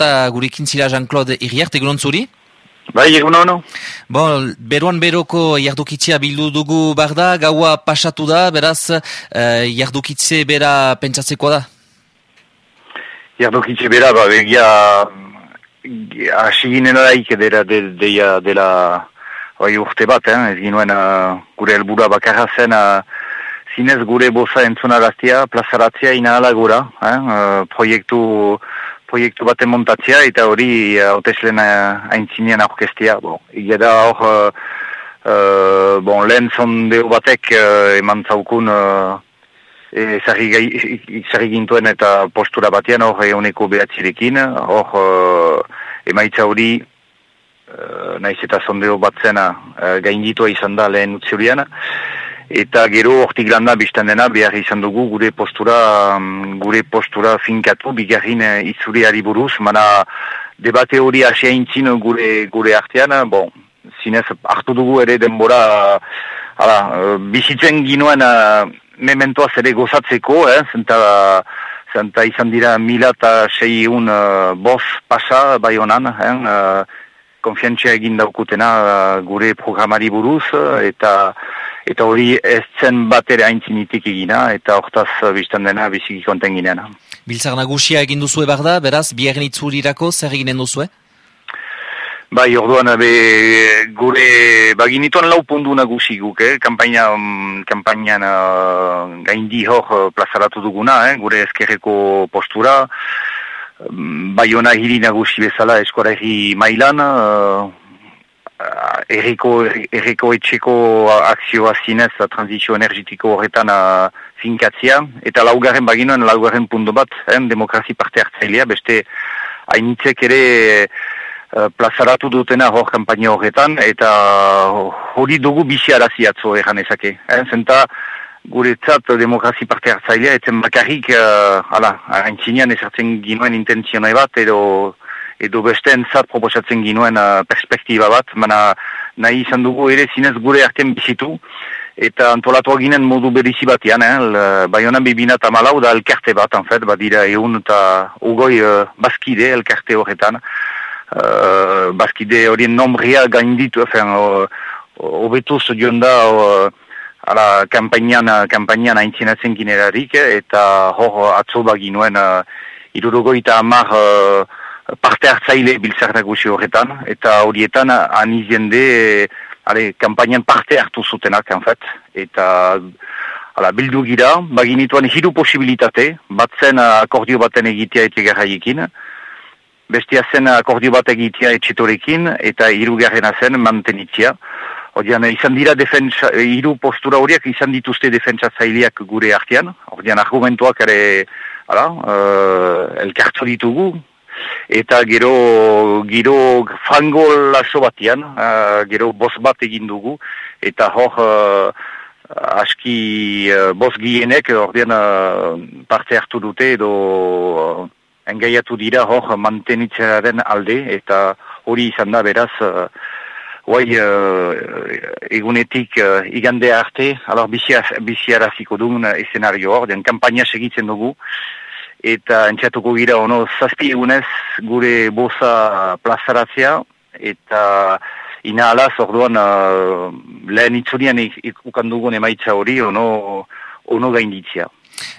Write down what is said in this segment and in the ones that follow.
eta gurekin zira Jean-Claude Iriart, egunon zuri? Bai, egunon. Bon, beruan beroko jardukitzea bildu dugu barda, gaua pasatu da, beraz, eh, jardukitze bera pentsatzeko da? Jardukitze bera, ba, begia, hasi ginen daik dela, dela, dela, bai urte bat, eh? ez ginoen uh, gure helbura bakarra zen, uh, zinez gure boza entzunaraztia, plazaratzea inahala gura, eh? uh, proiektu, proiektu baten montatzea eta hori hauteslen uh, haintzinean aurkestia. Bon, da hor, uh, bon, lehen zondeo batek uh, eman zaukun uh, ezarri gintuen eta postura batean hor eguneko behatzirekin, hor uh, emaitza hori uh, naiz eta zondeo batzena uh, gainditua izan da lehen utzurian, eta gero hortik landa biztan dena behar izan dugu gure postura um, gure postura finkatu bigarrin uh, itzuriari buruz. Mana debate hori asia intzin gure gure artean bon, zinez hartu dugu ere denbora uh, ala, bizitzen ginoen mementoaz ere gozatzeko eh, zenta, zenta izan dira mila eta sei un uh, bos pasa bai honan eh, uh, konfiantzia egin daukutena uh, gure programari buruz eta eta hori ez zen bat ere haintzinitik egina, eta hortaz uh, biztan dena biziki konten ginean. Biltzak nagusia egin duzu ebar da, beraz, biherren itzurirako zer eginen duzue? Bai, orduan, be, gure, baginituan lau pundu nagusi guk, eh? kampaina, um, kampainan uh, gaindi hor uh, plazaratu duguna, eh? gure ezkerreko postura, um, bai hona hiri nagusi bezala eskora mailan, uh, erriko, erriko etxeko akzioa zinez transizio energetiko horretan uh, finkatzia, eta laugarren baginoen laugarren punto bat, eh, demokrazi parte hartzailea, beste hainitzek ere uh, plazaratu dutena hor kampaina horretan, eta hori dugu bizi arazi atzo egan ezake. Eh, zenta guretzat demokrazi parte hartzailea, etzen bakarrik, uh, ala, haintzinean ezartzen ginoen intenzionai bat, edo edo beste entzat proposatzen ginuen uh, perspektiba bat, mana nahi izan dugu ere zinez gure artean bizitu, eta antolatu ginen modu berizi batean, eh, bai honan bibina eta malau da elkarte bat, en fet, badira egun eta ugoi uh, baskide elkarte horretan, uh, baskide horien nombria gainditu, efen, obetuz joan da, uh, ala, kampainan, kampainan aintzinatzen ginerarik, eta hor atzo baginuen, uh, irurogoita amar, uh, parte hartzaile biltzak nagusi horretan, eta horietan aniziende ale, kampainan parte hartu zutenak, en fet, eta ala, bildu gira, baginituan hiru posibilitate, bat zen akordio baten egitea etegarraiekin, bestia zen akordio bat egitea etxetorekin, eta hirugarrena zen mantenitzia. Odian, izan dira defensa, hiru postura horiek izan dituzte defentsatzaileak gure artean, odian argumentuak ere, ala, uh, elkartu ditugu, eta gero gero fango laso batian, uh, gero bos bat egin dugu, eta hor uh, aski uh, bos gienek ordean uh, parte hartu dute edo uh, engaiatu dira hor mantenitzearen alde, eta hori izan da beraz, uh, Hoi, uh, egunetik uh, igande arte, alor biziaraziko dugun eszenario hor, den kampaina segitzen dugu, eta entxatuko gira ono zazpi egunez gure boza plazaratzea. Eta ina alaz orduan uh, lehen itzurian dugun emaitza hori ono, ono gainditzea.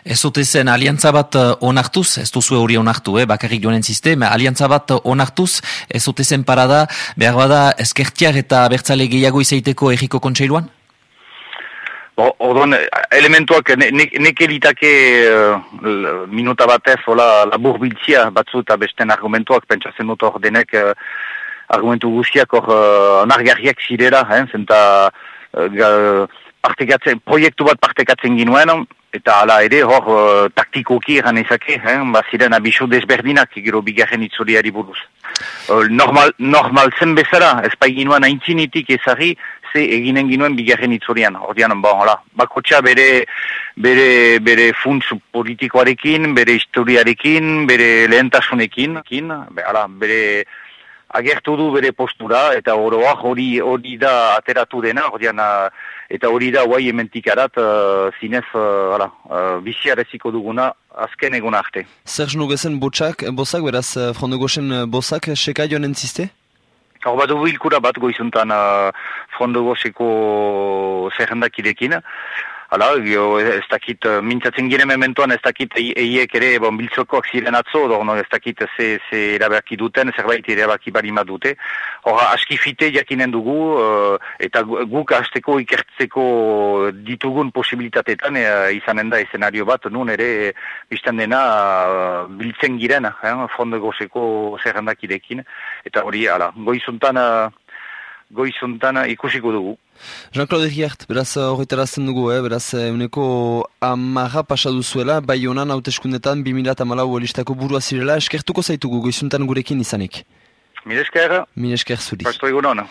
Ez dute zen aliantza bat uh, onartuz, ez duzu hori onartu, eh, bakarrik joanen sistema, aliantza bat onartuz, ez dute zen parada, behar bada eskertiak eta bertzale gehiago izaiteko erriko kontseiluan? Orduan, elementuak nek elitake uh, minuta batez, hola, labur biltzia batzu eta besten argumentuak, pentsatzen dut hor denek uh, argumentu guztiak hor uh, nargarriak zirera, eh, zenta uh, proiektu bat partekatzen ginuen, eta ala ere hor uh, taktikoki eran ezake, eh, baziren abisu desberdinak gero bigarren itzuliari buruz. Uh, normal, normal zen bezala, ez ginuen aintzinitik ezari, ze eginen ginuen bigarren itzurian. Ordean, bon, hola, bakotxa bere, bere, bere funtz politikoarekin, bere historiarekin, bere lehentasunekin, be, hala, bere agertu du bere postura, eta oroa hori hori da ateratu dena, ordean, eta hori da guai ementik arat, uh, zinez, uh, hala, uh, duguna, azken egun arte. Zer gezen botsak, bozak, beraz, Frondo Gozen bozak, seka joan entziste? Hor bat bilkura bat goizuntan uh, Frondo Gozeko zerrendakidekin. Hala, ez dakit, eh, mintzatzen gire mementoan ez dakit eiek ere bon, biltzokoak ziren atzo, dor, no, ez dakit ze, ze erabaki duten, zerbait erabaki barima dute. Hor, aski fite jakinen dugu, uh, eta guk hasteko ikertzeko ditugun posibilitatetan uh, izanen da eszenario bat, nun ere biztan dena biltzen giren, eh, fondo gozeko zerrendakidekin, eta hori, hala, goizuntan... Uh, goizuntan ikusiko dugu. Jean-Claude Riert, beraz horretarazten dugu, eh? beraz euneko amarra pasadu zuela, bai honan hauteskundetan 2008 listako burua zirela, eskertuko zaitugu goizuntan gurekin izanik. Mire esker. Mire esker zuri. Pasto egunon.